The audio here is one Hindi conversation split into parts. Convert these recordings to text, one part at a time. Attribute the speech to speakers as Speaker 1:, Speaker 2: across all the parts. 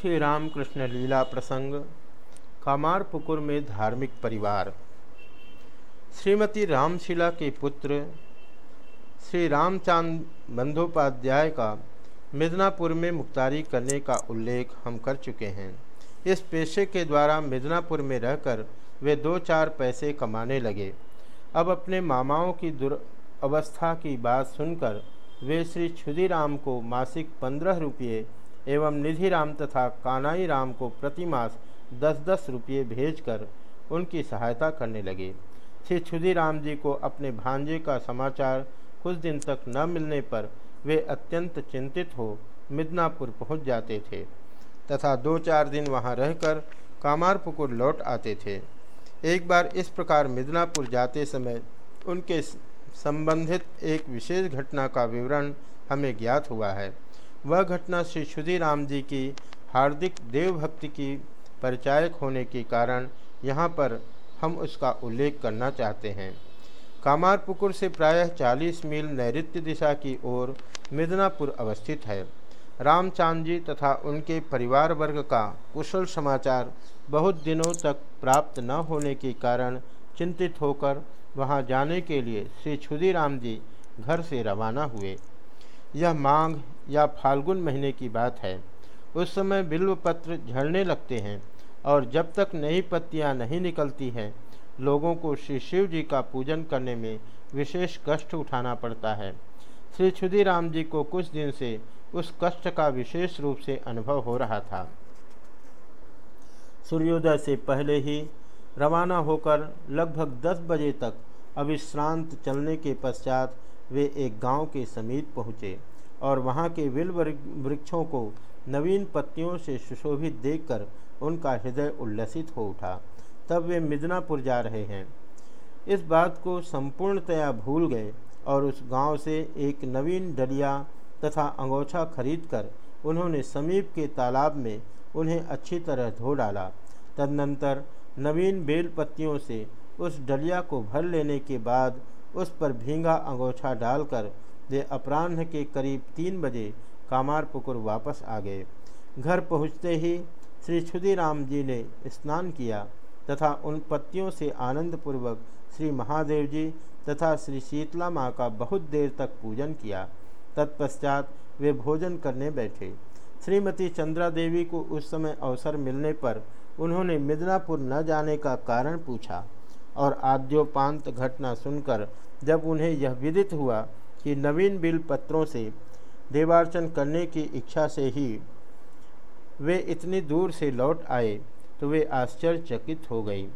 Speaker 1: श्री रामकृष्ण लीला प्रसंग कामारपुकुर में धार्मिक परिवार। श्रीमती रामशिला के पुत्र श्री रामचांद बंदोपाध्याय का मिदनापुर में मुख्तारी करने का उल्लेख हम कर चुके हैं। इस पेशे के द्वारा मिदनापुर में रहकर वे दो चार पैसे कमाने लगे। अब अपने मामाओं की दुर्वस्था की बात सुनकर वे श्री क्षुदीराम को मासिक पंद्रह रुपये एवं निधि राम तथा कानाई राम को प्रति मास दस दस रुपये भेजकर उनकी सहायता करने लगे। श्री क्षुदीराम जी को अपने भांजे का समाचार कुछ दिन तक न मिलने पर वे अत्यंत चिंतित हो मिदनापुर पहुँच जाते थे तथा दो चार दिन वहाँ रहकर कामारपुकुर लौट आते थे। एक बार इस प्रकार मिदनापुर जाते समय उनके संबंधित एक विशेष घटना का विवरण हमें ज्ञात हुआ है। वह घटना श्री क्षुदीराम जी की हार्दिक देवभक्ति की परिचायक होने के कारण यहाँ पर हम उसका उल्लेख करना चाहते हैं। कामारपुकुर से प्रायः 40 मील नैऋत्य दिशा की ओर मिदनापुर अवस्थित है। रामचांद जी तथा उनके परिवार वर्ग का कुशल समाचार बहुत दिनों तक प्राप्त न होने के कारण चिंतित होकर वहाँ जाने के लिए श्री क्षुदीराम जी घर से रवाना हुए। यह मांग या फाल्गुन महीने की बात है। उस समय बिल्व पत्र झड़ने लगते हैं और जब तक नई पत्तियाँ नहीं निकलती हैं, लोगों को श्री शिव जी का पूजन करने में विशेष कष्ट उठाना पड़ता है। श्री क्षुदीराम जी को कुछ दिन से उस कष्ट का विशेष रूप से अनुभव हो रहा था। सूर्योदय से पहले ही रवाना होकर लगभग 10 बजे तक अविश्रांत चलने के पश्चात वे एक गाँव के समीप पहुँचे। और वहाँ के विल वृक्षों को नवीन पत्तियों से सुशोभित देखकर उनका हृदय उल्लसित हो उठा। तब वे मिदनापुर जा रहे हैं। इस बात को संपूर्णतया भूल गए और उस गाँव से एक नवीन डलिया तथा अंगोछा खरीदकर उन्होंने समीप के तालाब में उन्हें अच्छी तरह धो डाला। तदनंतर नवीन बेल पत्तियों से उस डलिया को भर लेने के बाद उस पर भींगा अंगोछा डालकर वे अपराह्न के करीब तीन बजे कामारपुकुर वापस आ गए। घर पहुँचते ही श्री क्षुदीराम जी ने स्नान किया तथा उन पत्तियों से आनंदपूर्वक श्री महादेव जी तथा श्री शीतला माँ का बहुत देर तक पूजन किया। तत्पश्चात वे भोजन करने बैठे। श्रीमती चंद्रा देवी को उस समय अवसर मिलने पर उन्होंने मिदनापुर न जाने का कारण पूछा और आद्योपांत घटना सुनकर जब उन्हें यह विदित हुआ कि नवीन बिल पत्रों से देवार्चन करने की इच्छा से ही वे इतनी दूर से लौट आए तो वे आश्चर्यचकित हो गई।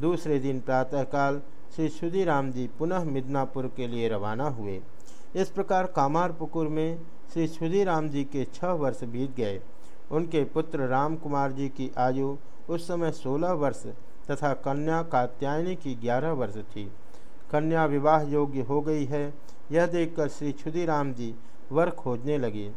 Speaker 1: दूसरे दिन प्रातःकाल श्री सुधीराम जी पुनः मिदनापुर के लिए रवाना हुए। इस प्रकार कामारपुकुर में श्री सुधीराम जी के छह वर्ष बीत गए। उनके पुत्र राम कुमार जी की आयु उस समय सोलह वर्ष तथा कन्या कात्यायनी की ग्यारह वर्ष थी। कन्या विवाह योग्य हो गई है यह देखकर श्री क्षुदीराम जी वर खोजने लगे।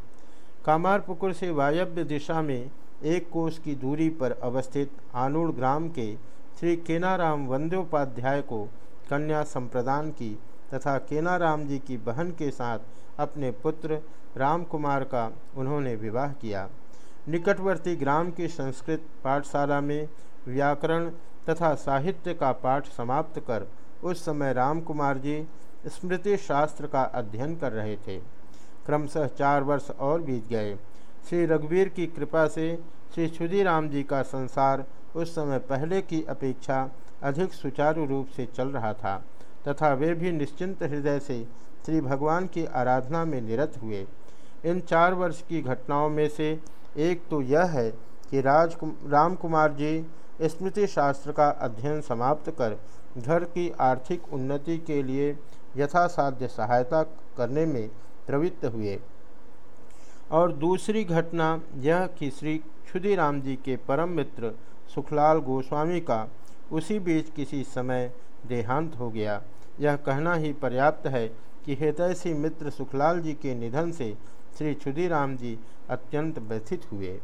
Speaker 1: कामारपुकुर से वायव्य दिशा में एक कोष की दूरी पर अवस्थित आनूड़ ग्राम के श्री केनाराम वंद्योपाध्याय को कन्या संप्रदान की तथा केनाराम जी की बहन के साथ अपने पुत्र राम कुमार का उन्होंने विवाह किया। निकटवर्ती ग्राम की संस्कृत पाठशाला में व्याकरण तथा साहित्य का पाठ समाप्त कर उस समय राम कुमार जी स्मृति शास्त्र का अध्ययन कर रहे थे। क्रमशः चार वर्ष और बीत गए। श्री रघुवीर की कृपा से श्री क्षुदीराम जी का संसार उस समय पहले की अपेक्षा अधिक सुचारू रूप से चल रहा था, तथा वे भी निश्चिंत हृदय से श्री भगवान की आराधना में निरत हुए। इन चार वर्ष की घटनाओं में से एक तो यह है कि राज राम कुमार जी स्मृति शास्त्र का अध्ययन समाप्त कर घर की आर्थिक उन्नति के लिए यथासाध्य सहायता करने में प्रवृत्त हुए। और दूसरी घटना यह कि श्री क्षुदीराम जी के परम मित्र सुखलाल गोस्वामी का उसी बीच किसी समय देहांत हो गया। यह कहना ही पर्याप्त है कि हेतैषी मित्र सुखलाल जी के निधन से श्री क्षुदीराम जी अत्यंत व्यथित हुए।